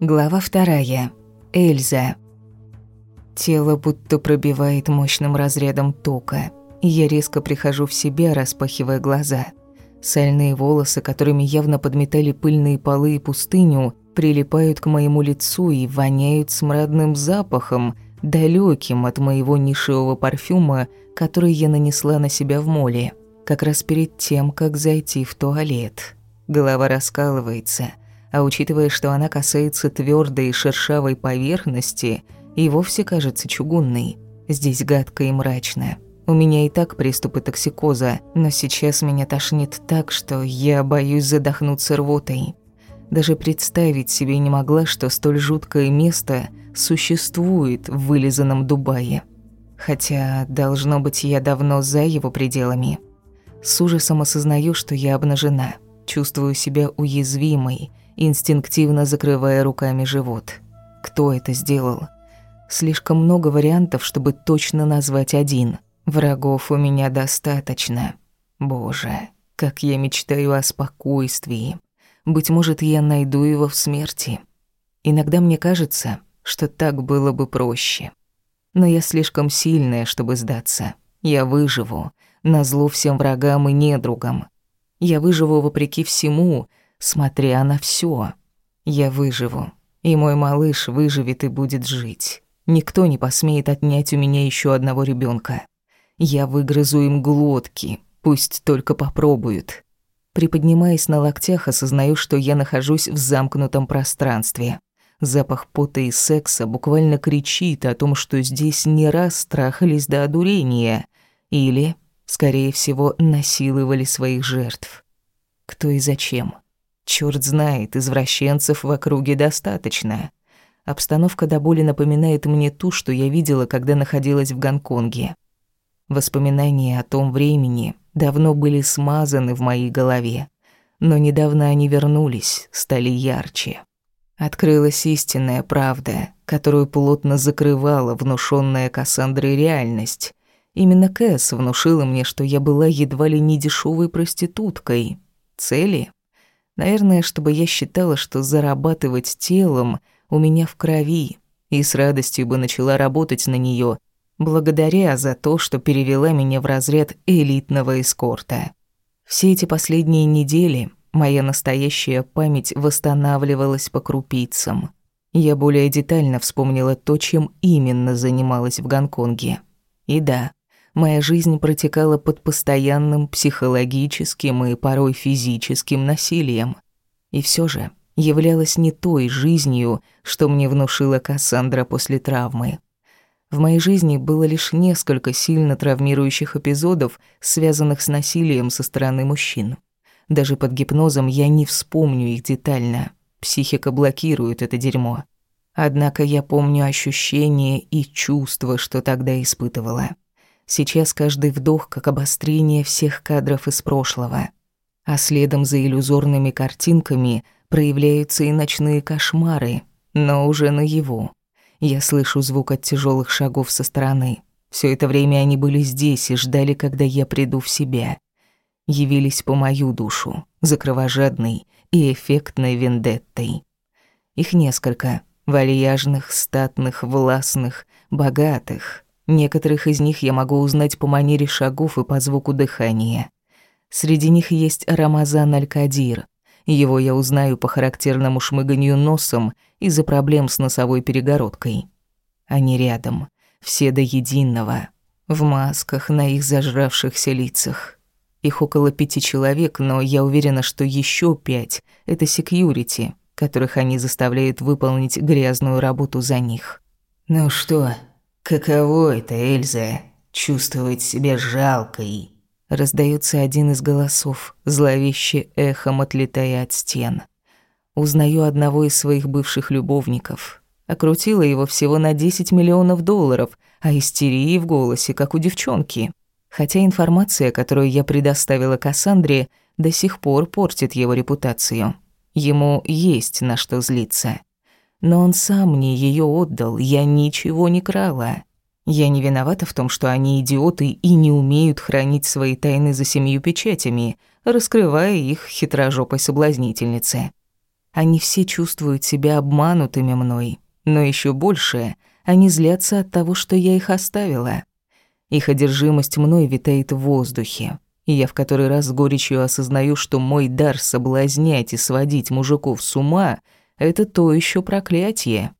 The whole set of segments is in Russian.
Глава вторая. Эльза. Тело будто пробивает мощным разрядом тока. Я резко прихожу в себя, распахивая глаза. Сальные волосы, которыми явно подметали пыльные полы и пустыню, прилипают к моему лицу и воняют смрадным запахом, далеким от моего нишевого парфюма, который я нанесла на себя в моле, как раз перед тем, как зайти в туалет. Голова раскалывается, а учитывая, что она касается твердой и шершавой поверхности, и вовсе кажется чугунной. Здесь гадко и мрачно. У меня и так приступы токсикоза, но сейчас меня тошнит так, что я боюсь задохнуться рвотой. Даже представить себе не могла, что столь жуткое место существует в вылизанном Дубае. Хотя, должно быть, я давно за его пределами. С ужасом осознаю, что я обнажена. Чувствую себя уязвимой, инстинктивно закрывая руками живот. Кто это сделал? Слишком много вариантов, чтобы точно назвать один. Врагов у меня достаточно. Боже, как я мечтаю о спокойствии. Быть может, я найду его в смерти. Иногда мне кажется, что так было бы проще. Но я слишком сильная, чтобы сдаться. Я выживу, назло всем врагам и недругам. Я выживу вопреки всему, смотря на все. Я выживу, и мой малыш выживет и будет жить. Никто не посмеет отнять у меня еще одного ребенка. Я выгрызу им глотки, пусть только попробуют. Приподнимаясь на локтях, осознаю, что я нахожусь в замкнутом пространстве. Запах пота и секса буквально кричит о том, что здесь не раз страхались до одурения. Или, скорее всего, насиловали своих жертв. Кто и зачем? Чёрт знает, извращенцев в округе достаточно. Обстановка до боли напоминает мне ту, что я видела, когда находилась в Гонконге. Воспоминания о том времени давно были смазаны в моей голове, но недавно они вернулись, стали ярче. Открылась истинная правда, которую плотно закрывала внушенная Кассандрой реальность. Именно Кэс внушила мне, что я была едва ли не дешевой проституткой. Цели? Наверное, чтобы я считала, что зарабатывать телом у меня в крови, и с радостью бы начала работать на нее, благодаря за то, что перевела меня в разряд элитного эскорта. Все эти последние недели Моя настоящая память восстанавливалась по крупицам. Я более детально вспомнила то, чем именно занималась в Гонконге. И да, моя жизнь протекала под постоянным психологическим и порой физическим насилием. И все же являлась не той жизнью, что мне внушила Кассандра после травмы. В моей жизни было лишь несколько сильно травмирующих эпизодов, связанных с насилием со стороны мужчин. Даже под гипнозом я не вспомню их детально. Психика блокирует это дерьмо. Однако я помню ощущения и чувства, что тогда испытывала. Сейчас каждый вдох как обострение всех кадров из прошлого. А следом за иллюзорными картинками проявляются и ночные кошмары, но уже наяву. Я слышу звук от тяжелых шагов со стороны. Все это время они были здесь и ждали, когда я приду в себя явились по мою душу, за кровожадной и эффектной вендеттой. Их несколько, вальяжных, статных, властных, богатых. Некоторых из них я могу узнать по манере шагов и по звуку дыхания. Среди них есть Рамазан Аль-Кадир. Его я узнаю по характерному шмыганью носом из-за проблем с носовой перегородкой. Они рядом, все до единого, в масках на их зажравшихся лицах. Их около пяти человек, но я уверена, что еще пять — это секьюрити, которых они заставляют выполнить грязную работу за них. «Ну что, каково это, Эльза, чувствовать себя жалкой?» Раздается один из голосов, зловеще эхом отлетая от стен. Узнаю одного из своих бывших любовников. Окрутила его всего на 10 миллионов долларов, а истерии в голосе, как у девчонки хотя информация, которую я предоставила Кассандре, до сих пор портит его репутацию. Ему есть на что злиться. Но он сам мне ее отдал, я ничего не крала. Я не виновата в том, что они идиоты и не умеют хранить свои тайны за семью печатями, раскрывая их хитрожопой соблазнительнице. Они все чувствуют себя обманутыми мной, но еще больше они злятся от того, что я их оставила. Их одержимость мной витает в воздухе, и я в который раз с горечью осознаю, что мой дар соблазнять и сводить мужиков с ума — это то еще проклятие.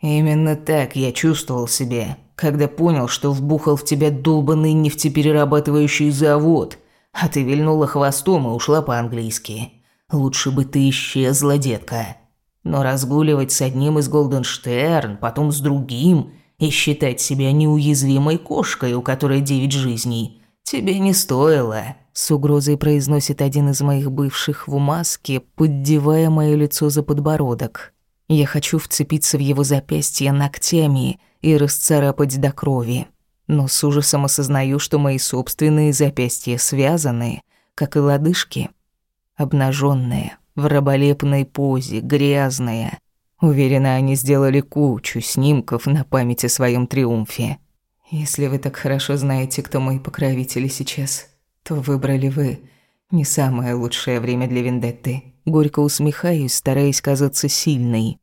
Именно так я чувствовал себя, когда понял, что вбухал в тебя долбанный нефтеперерабатывающий завод, а ты вильнула хвостом и ушла по-английски. Лучше бы ты исчезла, детка. Но разгуливать с одним из Голденштерн, потом с другим и считать себя неуязвимой кошкой, у которой девять жизней, тебе не стоило. С угрозой произносит один из моих бывших в маске, поддевая мое лицо за подбородок. Я хочу вцепиться в его запястье ногтями и расцарапать до крови. Но с ужасом осознаю, что мои собственные запястья связаны, как и лодыжки. Обнаженные, в раболепной позе, грязные. Уверена, они сделали кучу снимков на память о своем триумфе. Если вы так хорошо знаете, кто мои покровители сейчас, то выбрали вы не самое лучшее время для вендетты. Горько усмехаюсь, стараясь казаться сильной.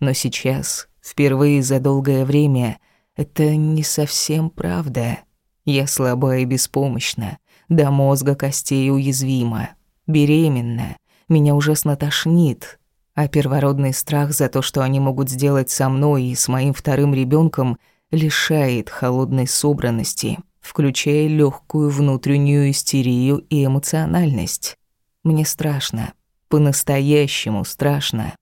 Но сейчас, впервые за долгое время, это не совсем правда. Я слаба и беспомощна, до мозга костей уязвима, беременна, меня ужасно тошнит, а первородный страх за то, что они могут сделать со мной и с моим вторым ребенком, лишает холодной собранности, включая легкую внутреннюю истерию и эмоциональность. Мне страшно, по-настоящему страшно.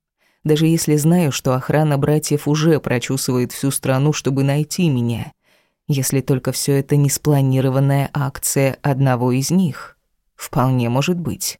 Даже если знаю, что охрана братьев уже прочесывает всю страну, чтобы найти меня. Если только все это не спланированная акция одного из них. Вполне может быть.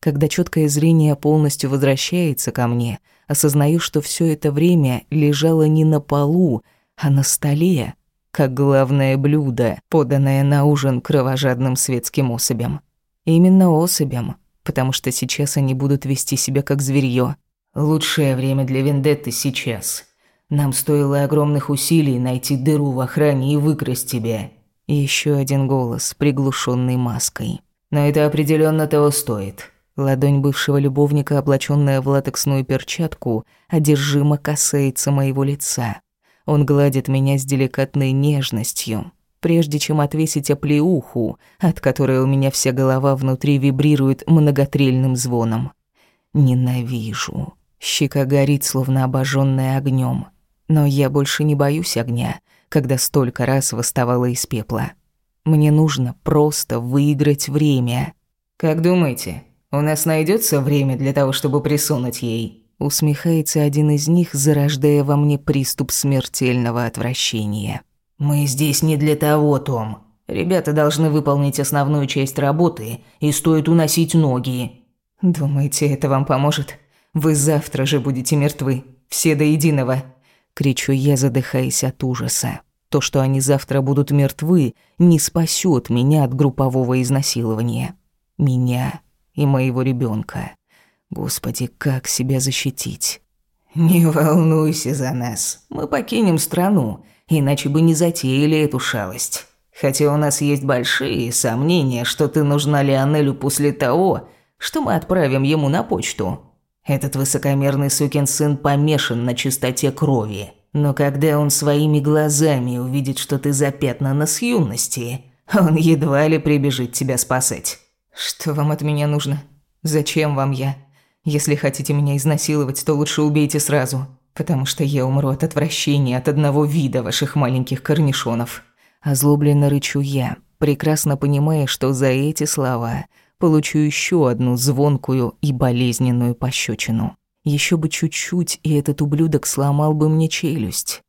Когда четкое зрение полностью возвращается ко мне, осознаю, что все это время лежало не на полу, а на столе, как главное блюдо, поданное на ужин кровожадным светским особям. Именно особям, потому что сейчас они будут вести себя как зверьё. Лучшее время для вендетты сейчас. Нам стоило огромных усилий найти дыру в охране и выкрасть тебя. И еще один голос, приглушенный маской. Но это определенно того стоит. Ладонь бывшего любовника, облаченная в латексную перчатку, одержимо касается моего лица. Он гладит меня с деликатной нежностью, прежде чем отвесить оплеуху, от которой у меня вся голова внутри вибрирует многотрельным звоном. Ненавижу. Щека горит, словно обожженная огнем. Но я больше не боюсь огня, когда столько раз восставала из пепла. Мне нужно просто выиграть время. «Как думаете, у нас найдется время для того, чтобы присунуть ей?» Усмехается один из них, зарождая во мне приступ смертельного отвращения. «Мы здесь не для того, Том. Ребята должны выполнить основную часть работы, и стоит уносить ноги». «Думаете, это вам поможет? Вы завтра же будете мертвы, все до единого!» Кричу я, задыхаясь от ужаса. То, что они завтра будут мертвы, не спасет меня от группового изнасилования. Меня и моего ребенка. Господи, как себя защитить? «Не волнуйся за нас. Мы покинем страну иначе бы не затеяли эту шалость. Хотя у нас есть большие сомнения, что ты нужна Лионелю после того, что мы отправим ему на почту. Этот высокомерный сукин сын помешан на чистоте крови. Но когда он своими глазами увидит, что ты запятнана с юности, он едва ли прибежит тебя спасать. Что вам от меня нужно? Зачем вам я? Если хотите меня изнасиловать, то лучше убейте сразу потому что я умру от отвращения от одного вида ваших маленьких корнишонов. Озлобленно рычу я, прекрасно понимая, что за эти слова получу еще одну звонкую и болезненную пощечину. Еще бы чуть-чуть, и этот ублюдок сломал бы мне челюсть.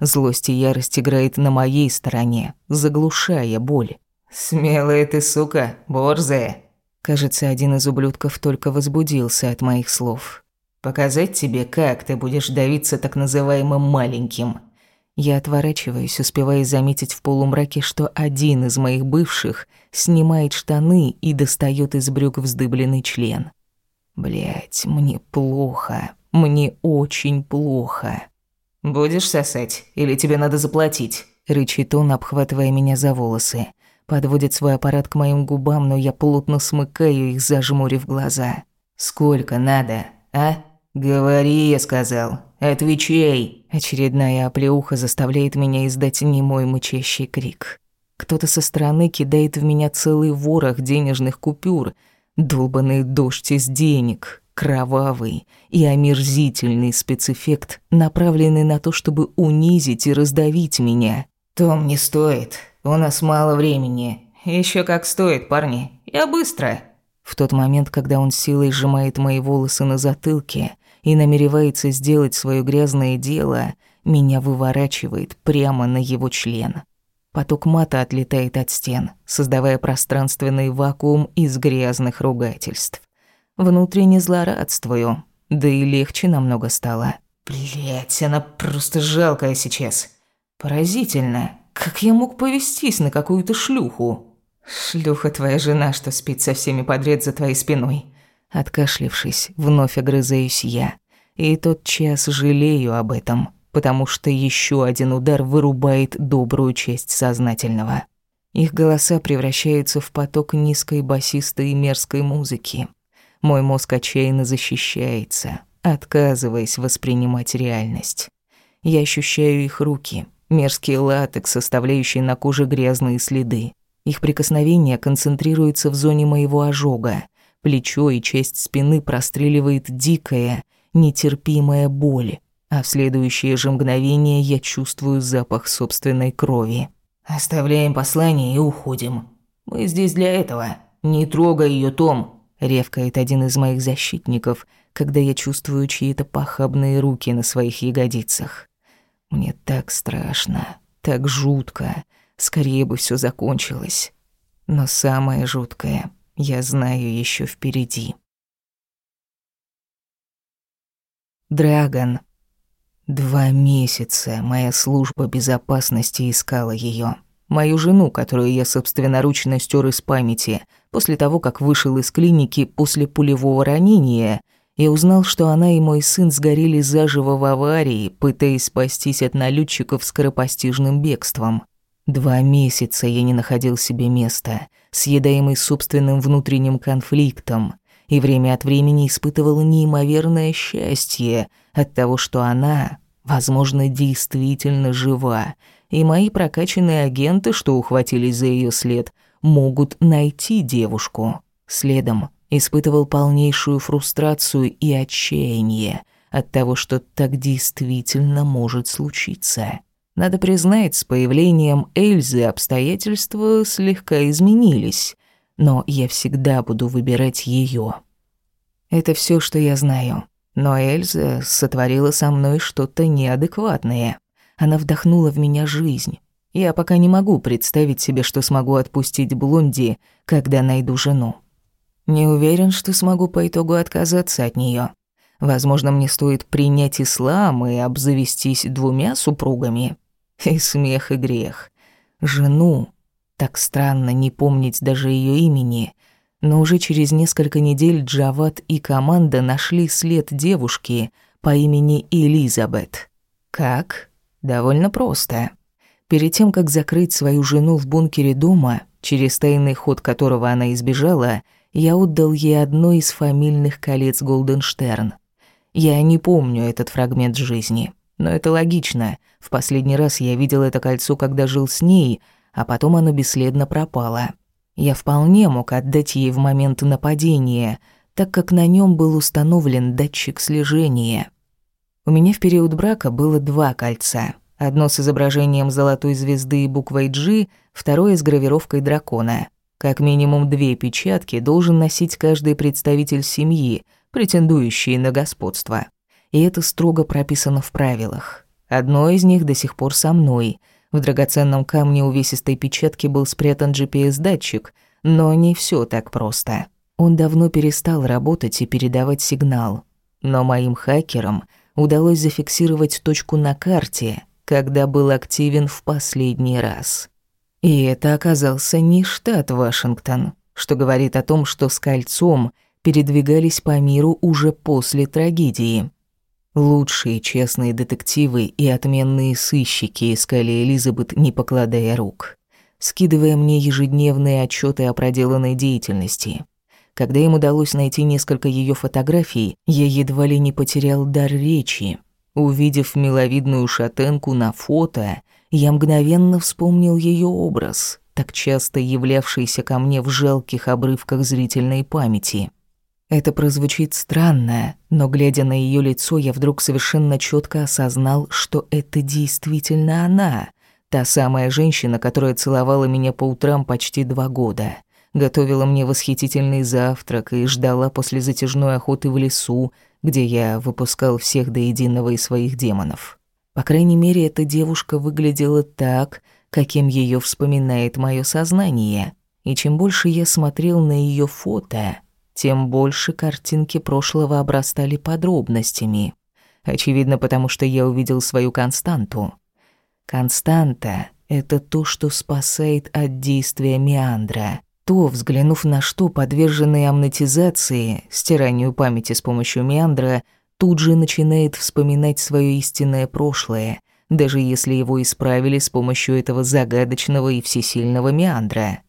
Злость и ярость играет на моей стороне, заглушая боль. «Смелая ты, сука, борзая!» Кажется, один из ублюдков только возбудился от моих слов. Показать тебе, как ты будешь давиться так называемым маленьким. Я отворачиваюсь, успевая заметить в полумраке, что один из моих бывших снимает штаны и достает из брюк вздыбленный член. Блять, мне плохо. Мне очень плохо. Будешь сосать или тебе надо заплатить? рычит он, обхватывая меня за волосы. Подводит свой аппарат к моим губам, но я плотно смыкаю их, зажмурив глаза. Сколько надо? а? Говори, я сказал. Отвечай. Очередная оплеуха заставляет меня издать немой мычащий крик. Кто-то со стороны кидает в меня целый ворох денежных купюр. Долбанный дождь из денег, кровавый и омерзительный спецэффект, направленный на то, чтобы унизить и раздавить меня. «Том, не стоит. У нас мало времени. Еще как стоит, парни. Я быстро». В тот момент, когда он силой сжимает мои волосы на затылке и намеревается сделать свое грязное дело, меня выворачивает прямо на его член. Поток мата отлетает от стен, создавая пространственный вакуум из грязных ругательств. Внутренне злорадствую, да и легче намного стало. Блять, она просто жалкая сейчас. Поразительно, как я мог повестись на какую-то шлюху? «Шлюха твоя жена, что спит со всеми подряд за твоей спиной». Откашлившись, вновь огрызаюсь я. И тот час жалею об этом, потому что еще один удар вырубает добрую часть сознательного. Их голоса превращаются в поток низкой басистой и мерзкой музыки. Мой мозг отчаянно защищается, отказываясь воспринимать реальность. Я ощущаю их руки, мерзкий латекс, оставляющий на коже грязные следы. Их прикосновение концентрируется в зоне моего ожога. Плечо и часть спины простреливает дикая, нетерпимая боль, а в следующее же мгновение я чувствую запах собственной крови. «Оставляем послание и уходим. Мы здесь для этого. Не трогай ее, Том!» — ревкает один из моих защитников, когда я чувствую чьи-то похабные руки на своих ягодицах. Мне так страшно, так жутко, Скорее бы все закончилось. Но самое жуткое я знаю еще впереди. Драгон. Два месяца моя служба безопасности искала ее. Мою жену, которую я собственноручно стер из памяти, после того, как вышел из клиники после пулевого ранения и узнал, что она и мой сын сгорели заживо в аварии, пытаясь спастись от налетчиков скоропостижным бегством. Два месяца я не находил себе места, съедаемый собственным внутренним конфликтом, и время от времени испытывал неимоверное счастье от того, что она, возможно, действительно жива, и мои прокачанные агенты, что ухватились за ее след, могут найти девушку. Следом испытывал полнейшую фрустрацию и отчаяние от того, что так действительно может случиться. Надо признать, с появлением Эльзы обстоятельства слегка изменились, но я всегда буду выбирать ее. Это все, что я знаю. Но Эльза сотворила со мной что-то неадекватное. Она вдохнула в меня жизнь. Я пока не могу представить себе, что смогу отпустить Блонди, когда найду жену. Не уверен, что смогу по итогу отказаться от нее. Возможно, мне стоит принять ислам и обзавестись двумя супругами. И смех, и грех. Жену. Так странно не помнить даже ее имени. Но уже через несколько недель Джават и команда нашли след девушки по имени Элизабет. Как? Довольно просто. Перед тем, как закрыть свою жену в бункере дома, через тайный ход которого она избежала, я отдал ей одно из фамильных колец Голденштерн. Я не помню этот фрагмент жизни. Но это логично. В последний раз я видел это кольцо, когда жил с ней, а потом оно бесследно пропало. Я вполне мог отдать ей в момент нападения, так как на нем был установлен датчик слежения. У меня в период брака было два кольца. Одно с изображением золотой звезды и буквой G, второе с гравировкой дракона. Как минимум две печатки должен носить каждый представитель семьи, претендующий на господство и это строго прописано в правилах. Одно из них до сих пор со мной. В драгоценном камне увесистой печатки был спрятан GPS-датчик, но не все так просто. Он давно перестал работать и передавать сигнал. Но моим хакерам удалось зафиксировать точку на карте, когда был активен в последний раз. И это оказался не штат Вашингтон, что говорит о том, что с кольцом передвигались по миру уже после трагедии. Лучшие честные детективы и отменные сыщики искали Элизабет, не покладая рук, скидывая мне ежедневные отчеты о проделанной деятельности. Когда им удалось найти несколько ее фотографий, я едва ли не потерял дар речи. Увидев миловидную шатенку на фото, я мгновенно вспомнил ее образ, так часто являвшийся ко мне в жалких обрывках зрительной памяти. Это прозвучит странно, но глядя на ее лицо, я вдруг совершенно четко осознал, что это действительно она, та самая женщина, которая целовала меня по утрам почти два года — готовила мне восхитительный завтрак и ждала после затяжной охоты в лесу, где я выпускал всех до единого из своих демонов. По крайней мере, эта девушка выглядела так, каким ее вспоминает мое сознание. И чем больше я смотрел на ее фото, тем больше картинки прошлого обрастали подробностями. Очевидно, потому что я увидел свою константу. Константа — это то, что спасает от действия Меандра — то, взглянув на что, подверженный амнетизации, стиранию памяти с помощью меандра, тут же начинает вспоминать свое истинное прошлое, даже если его исправили с помощью этого загадочного и всесильного меандра.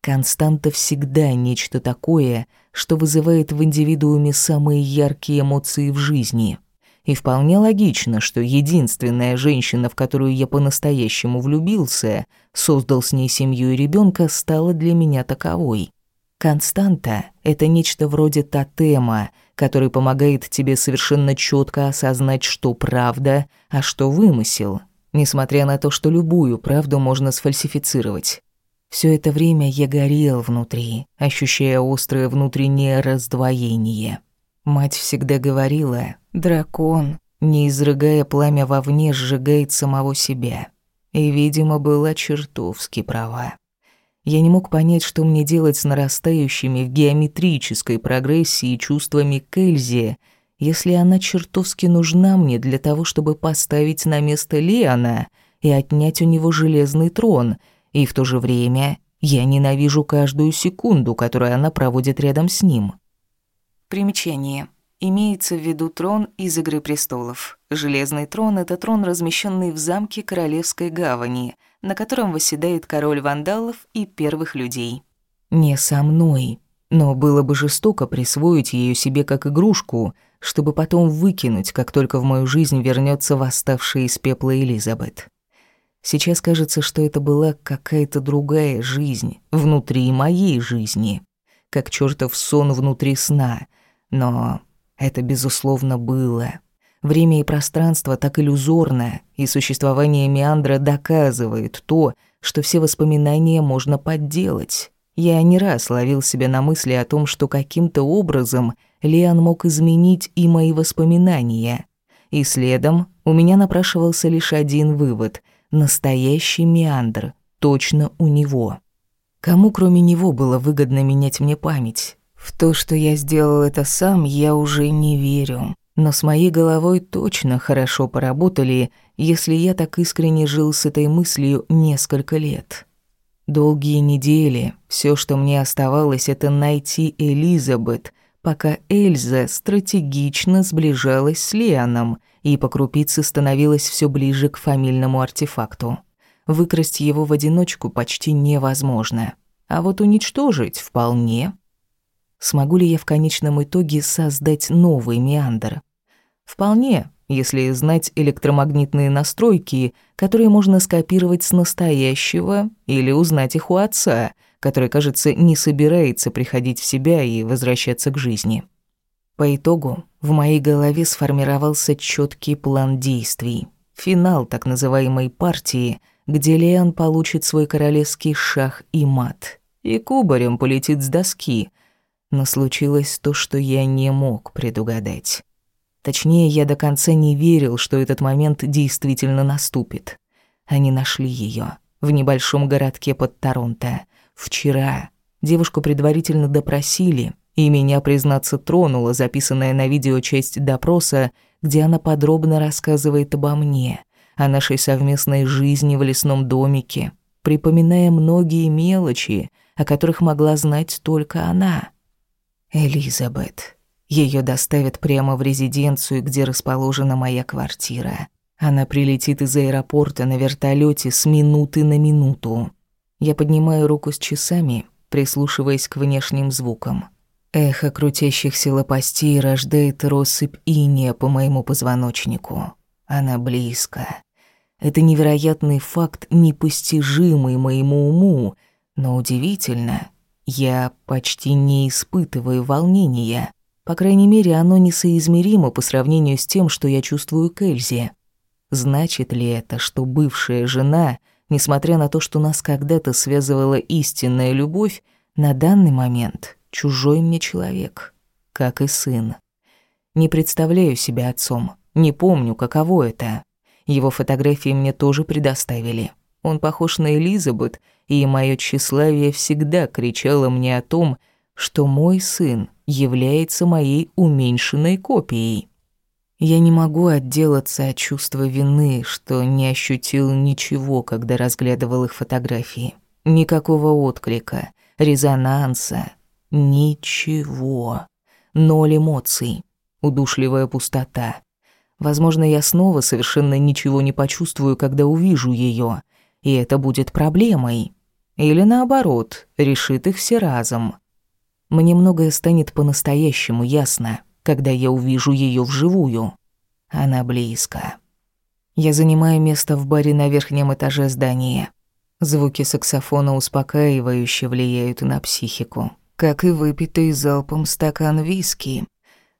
Константа всегда нечто такое, что вызывает в индивидууме самые яркие эмоции в жизни — и вполне логично, что единственная женщина, в которую я по-настоящему влюбился, создал с ней семью и ребенка, стала для меня таковой. Константа — это нечто вроде тотема, который помогает тебе совершенно четко осознать, что правда, а что вымысел, несмотря на то, что любую правду можно сфальсифицировать. Все это время я горел внутри, ощущая острое внутреннее раздвоение. Мать всегда говорила, дракон, не изрыгая пламя вовне, сжигает самого себя. И, видимо, была чертовски права. Я не мог понять, что мне делать с нарастающими в геометрической прогрессии чувствами к если она чертовски нужна мне для того, чтобы поставить на место Леона и отнять у него железный трон, и в то же время я ненавижу каждую секунду, которую она проводит рядом с ним. Примечание. Имеется в виду трон из «Игры престолов». Железный трон — это трон, размещенный в замке Королевской гавани, на котором восседает король вандалов и первых людей. Не со мной. Но было бы жестоко присвоить ее себе как игрушку, чтобы потом выкинуть, как только в мою жизнь вернется восставшая из пепла Элизабет. Сейчас кажется, что это была какая-то другая жизнь, внутри моей жизни, как чертов сон внутри сна — но это, безусловно, было. Время и пространство так иллюзорно, и существование Меандра доказывает то, что все воспоминания можно подделать. Я не раз ловил себя на мысли о том, что каким-то образом Лиан мог изменить и мои воспоминания. И следом у меня напрашивался лишь один вывод — настоящий Меандр, точно у него. Кому кроме него было выгодно менять мне память? В то, что я сделал это сам, я уже не верю. Но с моей головой точно хорошо поработали, если я так искренне жил с этой мыслью несколько лет. Долгие недели, все, что мне оставалось, это найти Элизабет, пока Эльза стратегично сближалась с Леоном и по крупице становилась все ближе к фамильному артефакту. Выкрасть его в одиночку почти невозможно, а вот уничтожить вполне. Смогу ли я в конечном итоге создать новый меандр? Вполне, если знать электромагнитные настройки, которые можно скопировать с настоящего или узнать их у отца, который, кажется, не собирается приходить в себя и возвращаться к жизни. По итогу в моей голове сформировался четкий план действий. Финал так называемой партии, где Леон получит свой королевский шах и мат. И кубарем полетит с доски — но случилось то, что я не мог предугадать. Точнее, я до конца не верил, что этот момент действительно наступит. Они нашли ее в небольшом городке под Торонто. Вчера девушку предварительно допросили, и меня, признаться, тронула записанная на видео часть допроса, где она подробно рассказывает обо мне, о нашей совместной жизни в лесном домике, припоминая многие мелочи, о которых могла знать только она. Элизабет. Ее доставят прямо в резиденцию, где расположена моя квартира. Она прилетит из аэропорта на вертолете с минуты на минуту. Я поднимаю руку с часами, прислушиваясь к внешним звукам. Эхо крутящихся лопастей рождает россыпь иния по моему позвоночнику. Она близко. Это невероятный факт, непостижимый моему уму, но удивительно, я почти не испытываю волнения. По крайней мере, оно несоизмеримо по сравнению с тем, что я чувствую к Эльзе. Значит ли это, что бывшая жена, несмотря на то, что нас когда-то связывала истинная любовь, на данный момент чужой мне человек, как и сын? Не представляю себя отцом, не помню, каково это. Его фотографии мне тоже предоставили. Он похож на Элизабет, и мое тщеславие всегда кричало мне о том, что мой сын является моей уменьшенной копией. Я не могу отделаться от чувства вины, что не ощутил ничего, когда разглядывал их фотографии. Никакого отклика, резонанса, ничего. Ноль эмоций, удушливая пустота. Возможно, я снова совершенно ничего не почувствую, когда увижу ее, и это будет проблемой. Или наоборот, решит их все разом. Мне многое станет по-настоящему ясно, когда я увижу ее вживую. Она близко. Я занимаю место в баре на верхнем этаже здания. Звуки саксофона успокаивающе влияют на психику, как и выпитый залпом стакан виски.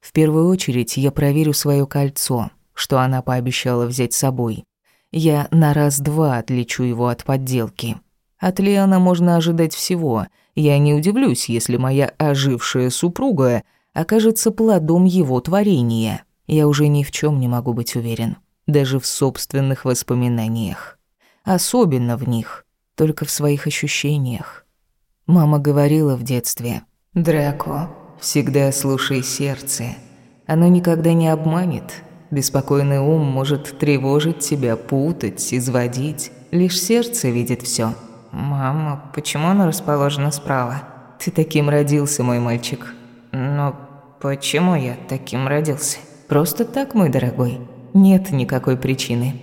В первую очередь я проверю свое кольцо, что она пообещала взять с собой. Я на раз-два отличу его от подделки. От Лиана можно ожидать всего — я не удивлюсь, если моя ожившая супруга окажется плодом его творения. Я уже ни в чем не могу быть уверен, даже в собственных воспоминаниях. Особенно в них, только в своих ощущениях. Мама говорила в детстве, «Драко, всегда слушай сердце. Оно никогда не обманет. Беспокойный ум может тревожить тебя, путать, изводить. Лишь сердце видит все. «Мама, почему она расположена справа?» «Ты таким родился, мой мальчик». «Но почему я таким родился?» «Просто так, мой дорогой. Нет никакой причины».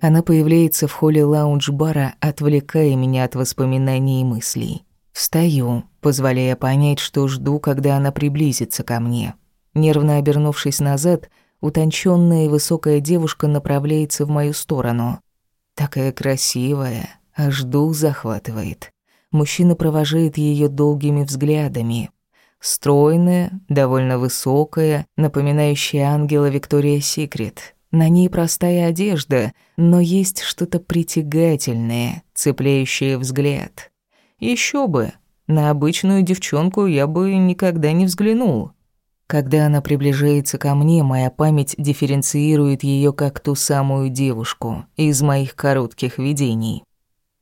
Она появляется в холле лаунж-бара, отвлекая меня от воспоминаний и мыслей. Встаю, позволяя понять, что жду, когда она приблизится ко мне. Нервно обернувшись назад, утонченная и высокая девушка направляется в мою сторону. Такая красивая, Аж дух захватывает. Мужчина провожает ее долгими взглядами. Стройная, довольно высокая, напоминающая ангела Виктория Секрет. На ней простая одежда, но есть что-то притягательное, цепляющее взгляд. Еще бы, на обычную девчонку я бы никогда не взглянул. Когда она приближается ко мне, моя память дифференцирует ее как ту самую девушку из моих коротких видений.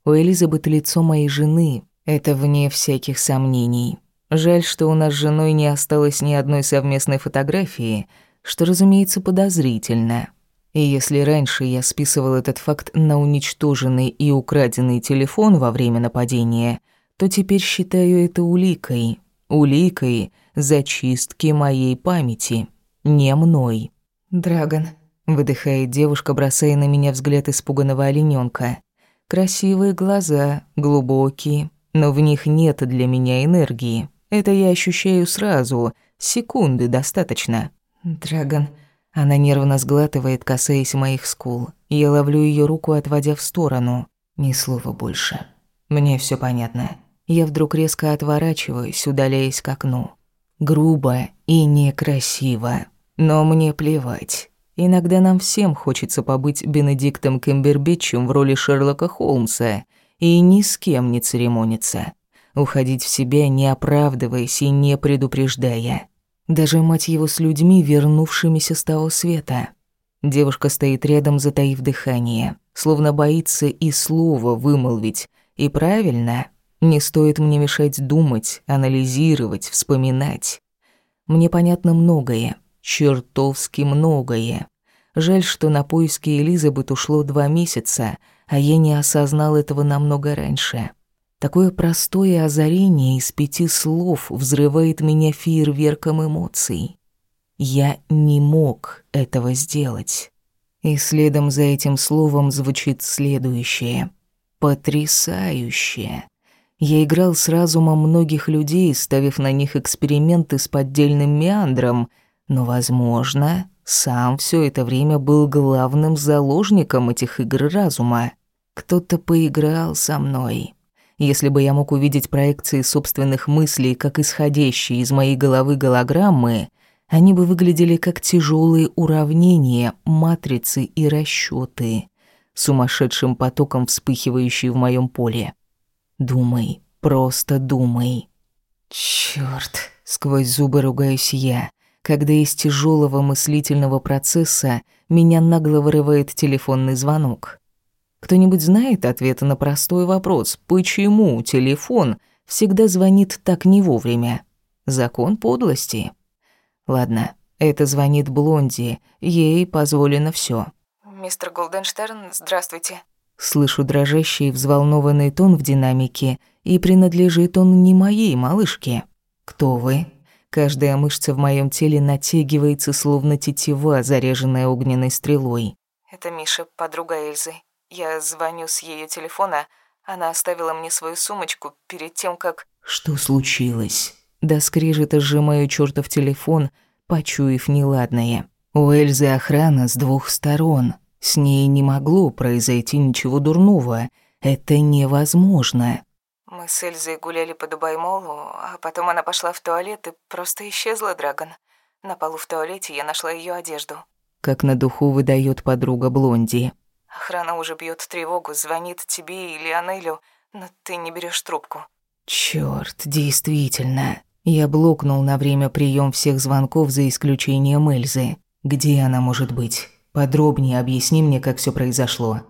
У Элизабет лицо моей жены, это вне всяких сомнений. Жаль, что у нас с женой не осталось ни одной совместной фотографии, что, разумеется, подозрительно. И если раньше я списывал этот факт на уничтоженный и украденный телефон во время нападения, то теперь считаю это уликой. Уликой зачистки моей памяти. Не мной. «Драгон», — выдыхает девушка, бросая на меня взгляд испуганного оленёнка. Красивые глаза, глубокие, но в них нет для меня энергии. Это я ощущаю сразу, секунды достаточно. Драгон. Она нервно сглатывает, касаясь моих скул. Я ловлю ее руку, отводя в сторону. Ни слова больше. Мне все понятно. Я вдруг резко отворачиваюсь, удаляясь к окну. Грубо и некрасиво. Но мне плевать. Иногда нам всем хочется побыть Бенедиктом Кембербэтчем в роли Шерлока Холмса и ни с кем не церемониться. Уходить в себя, не оправдываясь и не предупреждая. Даже мать его с людьми, вернувшимися с того света. Девушка стоит рядом, затаив дыхание, словно боится и слова вымолвить. И правильно, не стоит мне мешать думать, анализировать, вспоминать. Мне понятно многое, чертовски многое. Жаль, что на поиски Элизабет ушло два месяца, а я не осознал этого намного раньше. Такое простое озарение из пяти слов взрывает меня фейерверком эмоций. Я не мог этого сделать. И следом за этим словом звучит следующее. Потрясающее. Я играл с разумом многих людей, ставив на них эксперименты с поддельным меандром, но, возможно, сам все это время был главным заложником этих игр разума. Кто-то поиграл со мной. Если бы я мог увидеть проекции собственных мыслей, как исходящие из моей головы голограммы, они бы выглядели как тяжелые уравнения, матрицы и расчеты, сумасшедшим потоком вспыхивающие в моем поле. Думай, просто думай. Черт! сквозь зубы ругаюсь я, когда из тяжелого мыслительного процесса меня нагло вырывает телефонный звонок. Кто-нибудь знает ответ на простой вопрос, почему телефон всегда звонит так не вовремя? Закон подлости. Ладно, это звонит Блонди, ей позволено все. «Мистер Голденштерн, здравствуйте». Слышу дрожащий взволнованный тон в динамике, и принадлежит он не моей малышке. «Кто вы?» Каждая мышца в моем теле натягивается, словно тетива, заряженная огненной стрелой. «Это Миша, подруга Эльзы. Я звоню с ее телефона. Она оставила мне свою сумочку перед тем, как...» «Что случилось?» До скрежета сжимаю чертов телефон, почуяв неладное. У Эльзы охрана с двух сторон. С ней не могло произойти ничего дурного. Это невозможно. Мы с Эльзой гуляли по Дубаймолу, а потом она пошла в туалет и просто исчезла, Драгон. На полу в туалете я нашла ее одежду. Как на духу выдает подруга Блонди. Охрана уже бьет тревогу, звонит тебе или Анелю, но ты не берешь трубку. Черт, действительно. Я блокнул на время прием всех звонков за исключением Эльзы. Где она может быть? Подробнее объясни мне, как все произошло.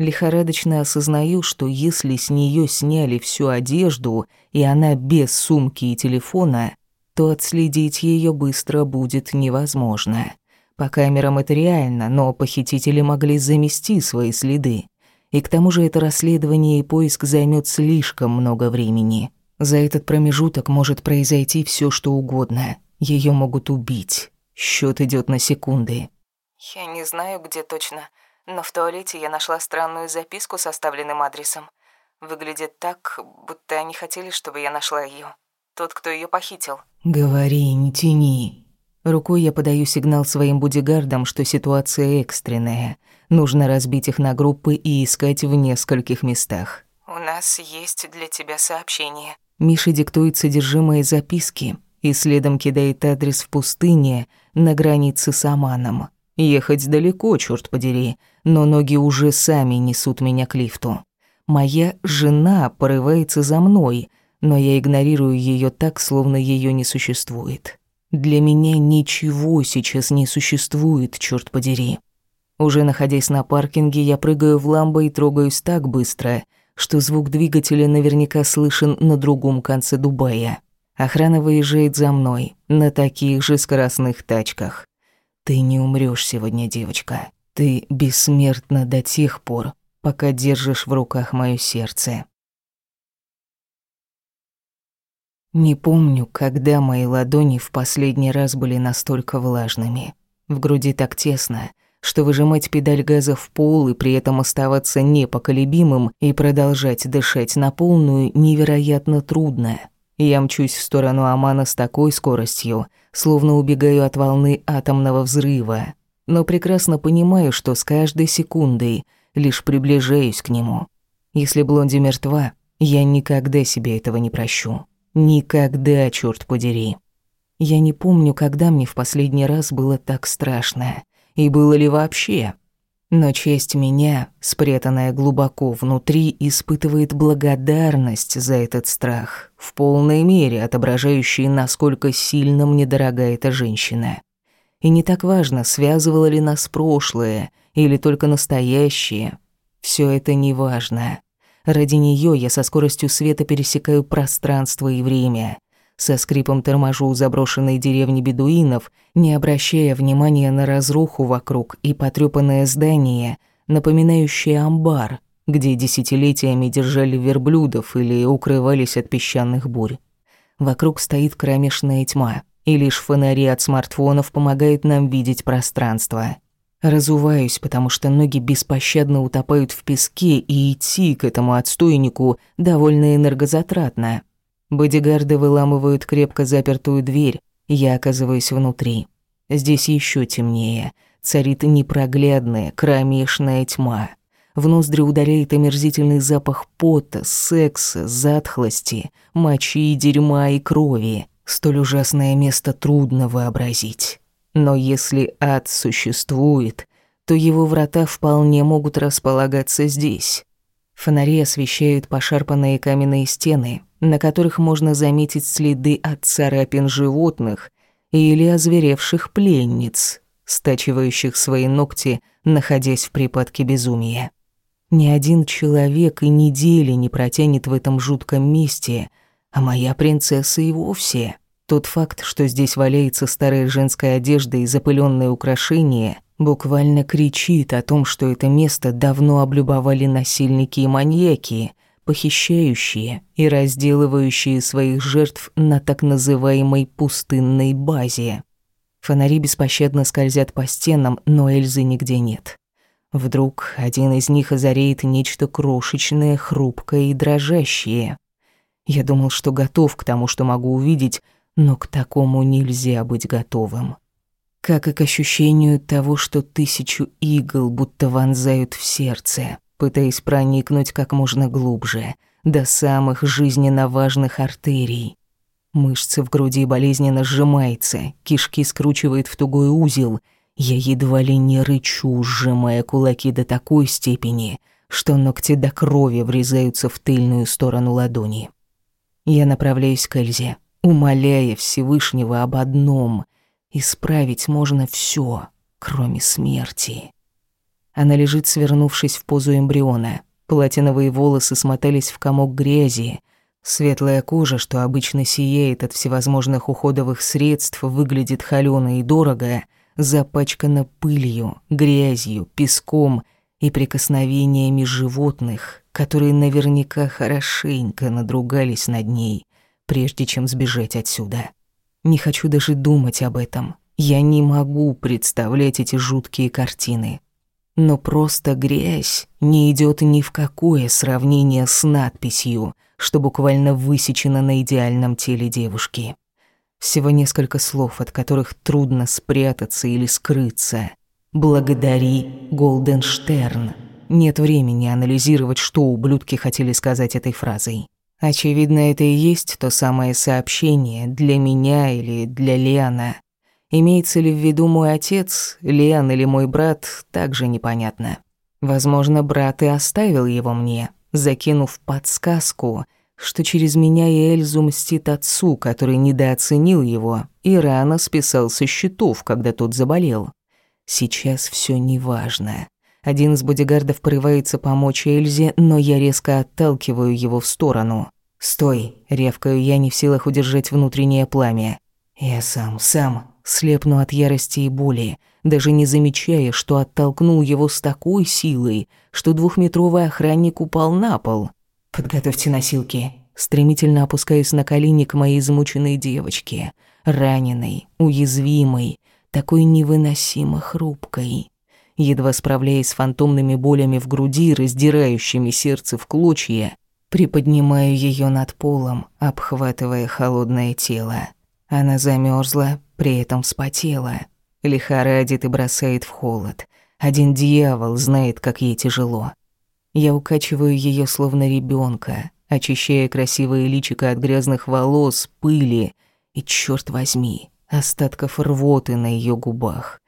Лихорадочно осознаю, что если с нее сняли всю одежду, и она без сумки и телефона, то отследить ее быстро будет невозможно. По камерам это реально, но похитители могли замести свои следы. И к тому же это расследование и поиск займет слишком много времени. За этот промежуток может произойти все, что угодно. Ее могут убить. Счет идет на секунды. Я не знаю, где точно, но в туалете я нашла странную записку с оставленным адресом. Выглядит так, будто они хотели, чтобы я нашла ее. Тот, кто ее похитил. Говори, не тяни. Рукой я подаю сигнал своим бодигардам, что ситуация экстренная. Нужно разбить их на группы и искать в нескольких местах. «У нас есть для тебя сообщение». Миша диктует содержимое записки и следом кидает адрес в пустыне на границе с Аманом. Ехать далеко, черт подери, но ноги уже сами несут меня к лифту. Моя жена порывается за мной, но я игнорирую ее так, словно ее не существует. Для меня ничего сейчас не существует, черт подери. Уже находясь на паркинге, я прыгаю в ламбо и трогаюсь так быстро, что звук двигателя наверняка слышен на другом конце Дубая. Охрана выезжает за мной на таких же скоростных тачках. Ты не умрёшь сегодня, девочка. Ты бессмертна до тех пор, пока держишь в руках моё сердце. Не помню, когда мои ладони в последний раз были настолько влажными. В груди так тесно, что выжимать педаль газа в пол и при этом оставаться непоколебимым и продолжать дышать на полную невероятно трудно. Я мчусь в сторону Амана с такой скоростью, словно убегаю от волны атомного взрыва, но прекрасно понимаю, что с каждой секундой лишь приближаюсь к нему. Если Блонди мертва, я никогда себе этого не прощу. Никогда, черт подери. Я не помню, когда мне в последний раз было так страшно. И было ли вообще. Но часть меня, спрятанная глубоко внутри, испытывает благодарность за этот страх, в полной мере отображающий, насколько сильно мне дорога эта женщина. И не так важно, связывало ли нас прошлое или только настоящее. Все это не важно. Ради нее я со скоростью света пересекаю пространство и время. Со скрипом торможу у заброшенной деревни бедуинов, не обращая внимания на разруху вокруг и потрёпанное здание, напоминающее амбар, где десятилетиями держали верблюдов или укрывались от песчаных бурь. Вокруг стоит кромешная тьма, и лишь фонари от смартфонов помогают нам видеть пространство. Разуваюсь, потому что ноги беспощадно утопают в песке, и идти к этому отстойнику довольно энергозатратно. Бодигарды выламывают крепко запертую дверь, я оказываюсь внутри. Здесь еще темнее. Царит непроглядная, кромешная тьма. В ноздри ударяет омерзительный запах пота, секса, затхлости, мочи, дерьма и крови. Столь ужасное место трудно вообразить. Но если ад существует, то его врата вполне могут располагаться здесь. Фонари освещают пошарпанные каменные стены, на которых можно заметить следы от царапин животных или озверевших пленниц, стачивающих свои ногти, находясь в припадке безумия. Ни один человек и недели не протянет в этом жутком месте, а моя принцесса и вовсе. Тот факт, что здесь валяется старая женская одежда и запыленные украшения, буквально кричит о том, что это место давно облюбовали насильники и маньяки, похищающие и разделывающие своих жертв на так называемой пустынной базе. Фонари беспощадно скользят по стенам, но Эльзы нигде нет. Вдруг один из них озареет нечто крошечное, хрупкое и дрожащее. Я думал, что готов к тому, что могу увидеть, но к такому нельзя быть готовым. Как и к ощущению того, что тысячу игл будто вонзают в сердце, пытаясь проникнуть как можно глубже, до самых жизненно важных артерий. Мышцы в груди болезненно сжимаются, кишки скручивает в тугой узел. Я едва ли не рычу, сжимая кулаки до такой степени, что ногти до крови врезаются в тыльную сторону ладони. Я направляюсь к Эльзе, умоляя Всевышнего об одном — исправить можно все, кроме смерти. Она лежит, свернувшись в позу эмбриона. Платиновые волосы смотались в комок грязи. Светлая кожа, что обычно сияет от всевозможных уходовых средств, выглядит холёно и дорого, запачкана пылью, грязью, песком и прикосновениями животных, которые наверняка хорошенько надругались над ней, прежде чем сбежать отсюда. Не хочу даже думать об этом. Я не могу представлять эти жуткие картины. Но просто грязь не идет ни в какое сравнение с надписью, что буквально высечено на идеальном теле девушки. Всего несколько слов, от которых трудно спрятаться или скрыться. «Благодари, Голденштерн». Нет времени анализировать, что ублюдки хотели сказать этой фразой. Очевидно, это и есть то самое сообщение для меня или для Лиана. Имеется ли в виду мой отец, Лиан или мой брат, также непонятно. Возможно, брат и оставил его мне, закинув подсказку, что через меня и Эльзу мстит отцу, который недооценил его и рано списал со счетов, когда тот заболел. Сейчас все неважно. Один из бодигардов порывается помочь Эльзе, но я резко отталкиваю его в сторону. «Стой!» — ревкаю я, не в силах удержать внутреннее пламя. Я сам, сам слепну от ярости и боли, даже не замечая, что оттолкнул его с такой силой, что двухметровый охранник упал на пол. «Подготовьте носилки», стремительно опускаюсь на колени к моей измученной девочке, раненой, уязвимой, такой невыносимо хрупкой едва справляясь с фантомными болями в груди, раздирающими сердце в клочья, приподнимаю ее над полом, обхватывая холодное тело. Она замерзла, при этом вспотела. Лихорадит и бросает в холод. Один дьявол знает, как ей тяжело. Я укачиваю ее словно ребенка, очищая красивое личико от грязных волос, пыли и, черт возьми, остатков рвоты на ее губах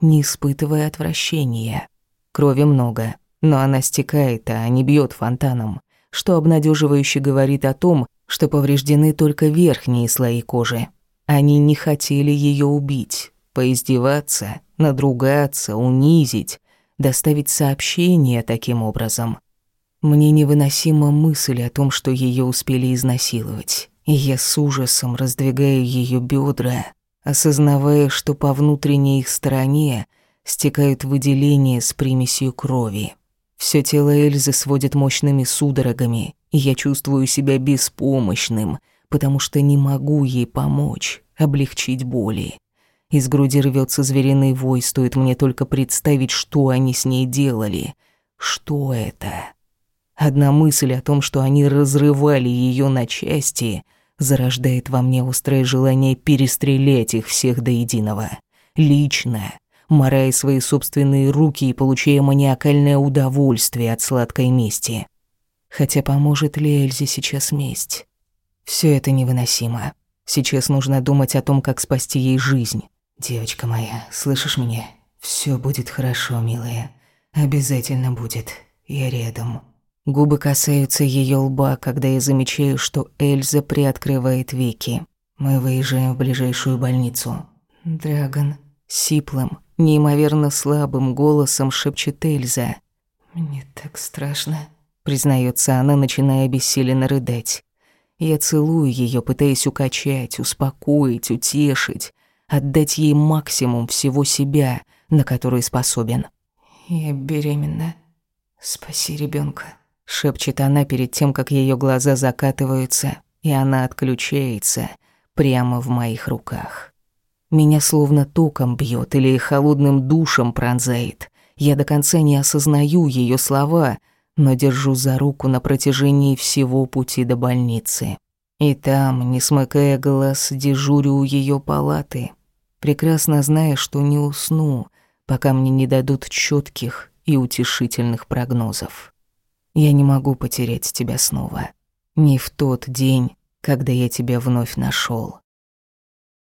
не испытывая отвращения. Крови много, но она стекает, а не бьет фонтаном, что обнадеживающе говорит о том, что повреждены только верхние слои кожи. Они не хотели ее убить, поиздеваться, надругаться, унизить, доставить сообщение таким образом. Мне невыносима мысль о том, что ее успели изнасиловать, и я с ужасом раздвигаю ее бедра, осознавая, что по внутренней их стороне стекают выделения с примесью крови. Всё тело Эльзы сводит мощными судорогами, и я чувствую себя беспомощным, потому что не могу ей помочь, облегчить боли. Из груди рвется звериный вой, стоит мне только представить, что они с ней делали. Что это? Одна мысль о том, что они разрывали ее на части, зарождает во мне острое желание перестрелять их всех до единого. Лично, морая свои собственные руки и получая маниакальное удовольствие от сладкой мести. Хотя поможет ли Эльзе сейчас месть? Все это невыносимо. Сейчас нужно думать о том, как спасти ей жизнь. Девочка моя, слышишь меня? Все будет хорошо, милая. Обязательно будет. Я рядом. Губы касаются ее лба, когда я замечаю, что Эльза приоткрывает веки. Мы выезжаем в ближайшую больницу. Драгон, сиплым, неимоверно слабым голосом шепчет Эльза. Мне так страшно, признается она, начиная бессиленно рыдать. Я целую ее, пытаясь укачать, успокоить, утешить, отдать ей максимум всего себя, на который способен. Я беременна. Спаси ребенка шепчет она перед тем, как ее глаза закатываются, и она отключается прямо в моих руках. Меня словно током бьет или холодным душем пронзает. Я до конца не осознаю ее слова, но держу за руку на протяжении всего пути до больницы. И там, не смыкая глаз, дежурю у ее палаты, прекрасно зная, что не усну, пока мне не дадут четких и утешительных прогнозов. Я не могу потерять тебя снова. Не в тот день, когда я тебя вновь нашел.